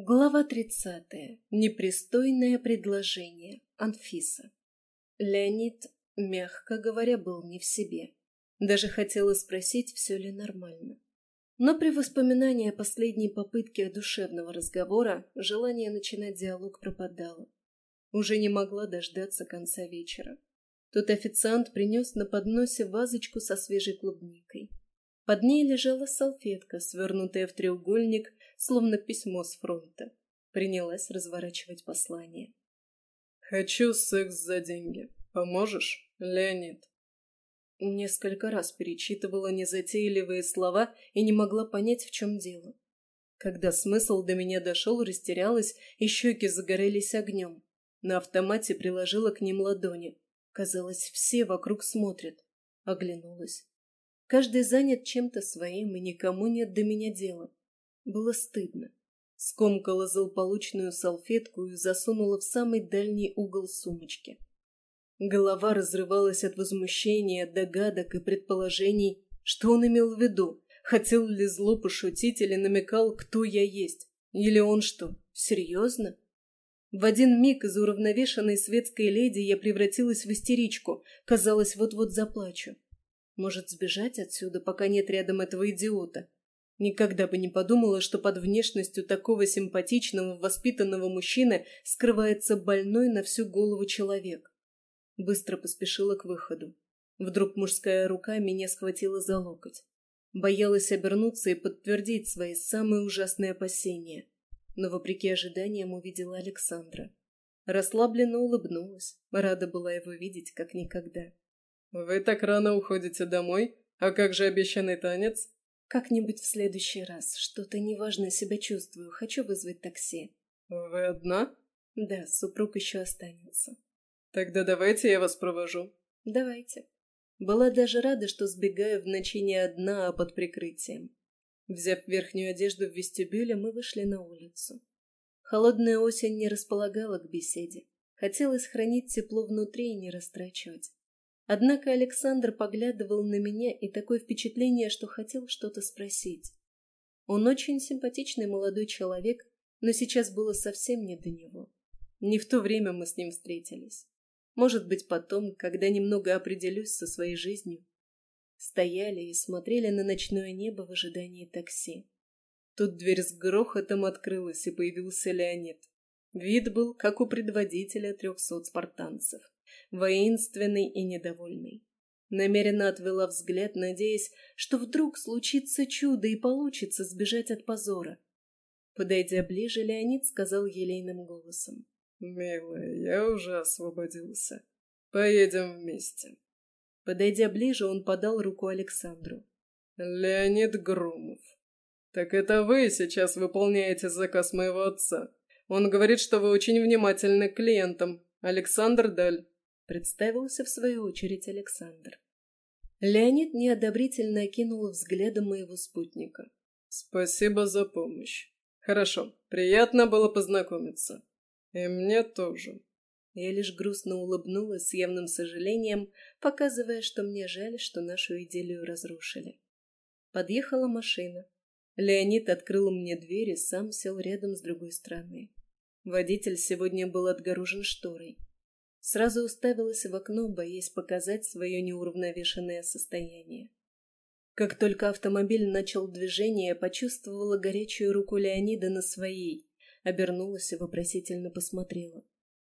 Глава 30. Непристойное предложение. Анфиса. Леонид, мягко говоря, был не в себе. Даже хотела спросить, все ли нормально. Но при воспоминании о последней попытке душевного разговора желание начинать диалог пропадало. Уже не могла дождаться конца вечера. Тут официант принес на подносе вазочку со свежей клубникой. Под ней лежала салфетка, свернутая в треугольник словно письмо с фронта. Принялась разворачивать послание. «Хочу секс за деньги. Поможешь, Леонид?» Несколько раз перечитывала незатейливые слова и не могла понять, в чем дело. Когда смысл до меня дошел, растерялась, и щеки загорелись огнем. На автомате приложила к ним ладони. Казалось, все вокруг смотрят. Оглянулась. Каждый занят чем-то своим, и никому нет до меня дела. Было стыдно. Скомкала злополучную салфетку и засунула в самый дальний угол сумочки. Голова разрывалась от возмущения, догадок и предположений, что он имел в виду. Хотел ли зло пошутить или намекал, кто я есть? Или он что, серьезно? В один миг из уравновешенной светской леди я превратилась в истеричку. Казалось, вот-вот заплачу. Может, сбежать отсюда, пока нет рядом этого идиота? Никогда бы не подумала, что под внешностью такого симпатичного, воспитанного мужчины скрывается больной на всю голову человек. Быстро поспешила к выходу. Вдруг мужская рука меня схватила за локоть. Боялась обернуться и подтвердить свои самые ужасные опасения. Но, вопреки ожиданиям, увидела Александра. Расслабленно улыбнулась. Рада была его видеть, как никогда. «Вы так рано уходите домой? А как же обещанный танец?» Как-нибудь в следующий раз. Что-то неважно себя чувствую. Хочу вызвать такси. Вы одна? Да, супруг еще останется. Тогда давайте я вас провожу. Давайте. Была даже рада, что сбегаю в ночи не одна, а под прикрытием. Взяв верхнюю одежду в вестибюле, мы вышли на улицу. Холодная осень не располагала к беседе. Хотелось хранить тепло внутри и не растрачивать. Однако Александр поглядывал на меня и такое впечатление, что хотел что-то спросить. Он очень симпатичный молодой человек, но сейчас было совсем не до него. Не в то время мы с ним встретились. Может быть, потом, когда немного определюсь со своей жизнью. Стояли и смотрели на ночное небо в ожидании такси. Тут дверь с грохотом открылась, и появился Леонид. Вид был, как у предводителя трехсот спартанцев воинственный и недовольный. Намеренно отвела взгляд, надеясь, что вдруг случится чудо и получится сбежать от позора. Подойдя ближе, Леонид сказал елейным голосом. «Милая, я уже освободился. Поедем вместе». Подойдя ближе, он подал руку Александру. «Леонид Громов. Так это вы сейчас выполняете заказ моего отца. Он говорит, что вы очень внимательны к клиентам. Александр Даль». Представился в свою очередь Александр. Леонид неодобрительно окинул взглядом моего спутника. «Спасибо за помощь. Хорошо, приятно было познакомиться. И мне тоже». Я лишь грустно улыбнулась с явным сожалением, показывая, что мне жаль, что нашу идиллию разрушили. Подъехала машина. Леонид открыл мне дверь и сам сел рядом с другой стороны. Водитель сегодня был отгорожен шторой. Сразу уставилась в окно, боясь показать свое неуравновешенное состояние. Как только автомобиль начал движение, почувствовала горячую руку Леонида на своей, обернулась и вопросительно посмотрела.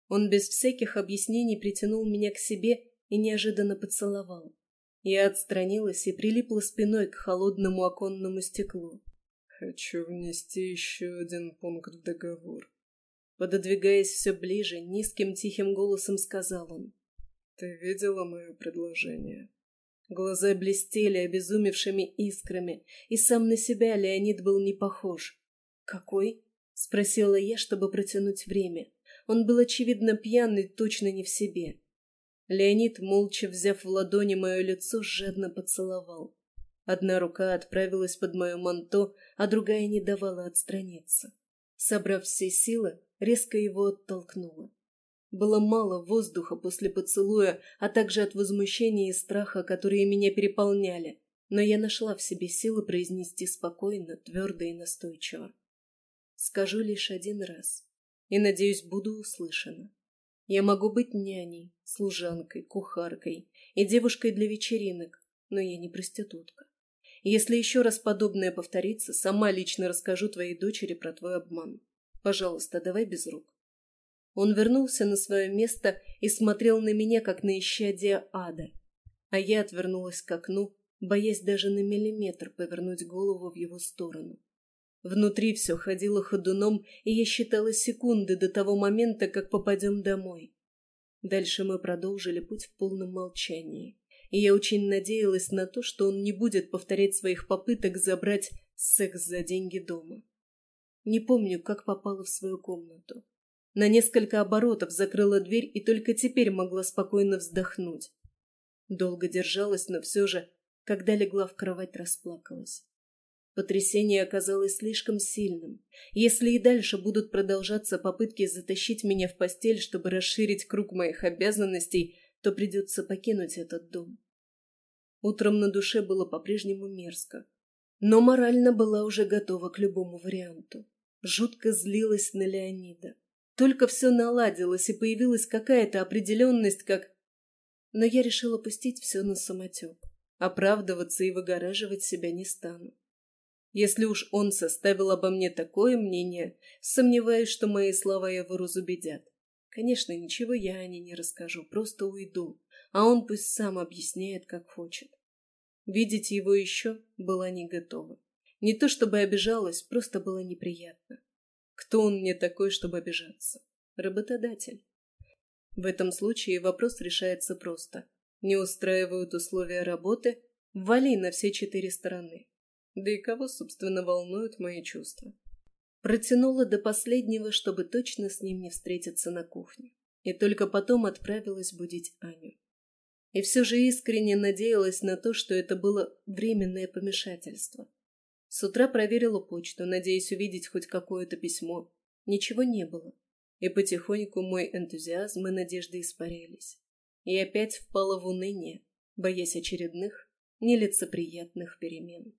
Он без всяких объяснений притянул меня к себе и неожиданно поцеловал. Я отстранилась и прилипла спиной к холодному оконному стеклу. «Хочу внести еще один пункт в договор», Пододвигаясь все ближе, низким тихим голосом сказал он. «Ты видела мое предложение?» Глаза блестели обезумевшими искрами, и сам на себя Леонид был не похож. «Какой?» — спросила я, чтобы протянуть время. Он был, очевидно, пьяный, точно не в себе. Леонид, молча взяв в ладони мое лицо, жадно поцеловал. Одна рука отправилась под мое манто, а другая не давала отстраниться. Собрав все силы, резко его оттолкнула. Было мало воздуха после поцелуя, а также от возмущения и страха, которые меня переполняли, но я нашла в себе силы произнести спокойно, твердо и настойчиво. скажу лишь один раз. И, надеюсь, буду услышана. Я могу быть няней, служанкой, кухаркой и девушкой для вечеринок, но я не проститутка. Если еще раз подобное повторится, сама лично расскажу твоей дочери про твой обман. Пожалуйста, давай без рук. Он вернулся на свое место и смотрел на меня, как на исчадие ада. А я отвернулась к окну, боясь даже на миллиметр повернуть голову в его сторону. Внутри все ходило ходуном, и я считала секунды до того момента, как попадем домой. Дальше мы продолжили путь в полном молчании, и я очень надеялась на то, что он не будет повторять своих попыток забрать секс за деньги дома. Не помню, как попала в свою комнату. На несколько оборотов закрыла дверь и только теперь могла спокойно вздохнуть. Долго держалась, но все же, когда легла в кровать, расплакалась. Потрясение оказалось слишком сильным. Если и дальше будут продолжаться попытки затащить меня в постель, чтобы расширить круг моих обязанностей, то придется покинуть этот дом. Утром на душе было по-прежнему мерзко. Но морально была уже готова к любому варианту. Жутко злилась на Леонида. Только все наладилось, и появилась какая-то определенность, как... Но я решила пустить все на самотек. Оправдываться и выгораживать себя не стану. Если уж он составил обо мне такое мнение, сомневаюсь, что мои слова его разубедят. Конечно, ничего я Ане не расскажу, просто уйду, а он пусть сам объясняет, как хочет. Видеть его еще была не готова. Не то чтобы обижалась, просто было неприятно. Кто он мне такой, чтобы обижаться? Работодатель. В этом случае вопрос решается просто. Не устраивают условия работы, вали на все четыре стороны. Да и кого, собственно, волнуют мои чувства? Протянула до последнего, чтобы точно с ним не встретиться на кухне. И только потом отправилась будить Аню. И все же искренне надеялась на то, что это было временное помешательство. С утра проверила почту, надеясь увидеть хоть какое-то письмо. Ничего не было. И потихоньку мой энтузиазм и надежды испарялись. И опять впала в уныние, боясь очередных нелицеприятных перемен.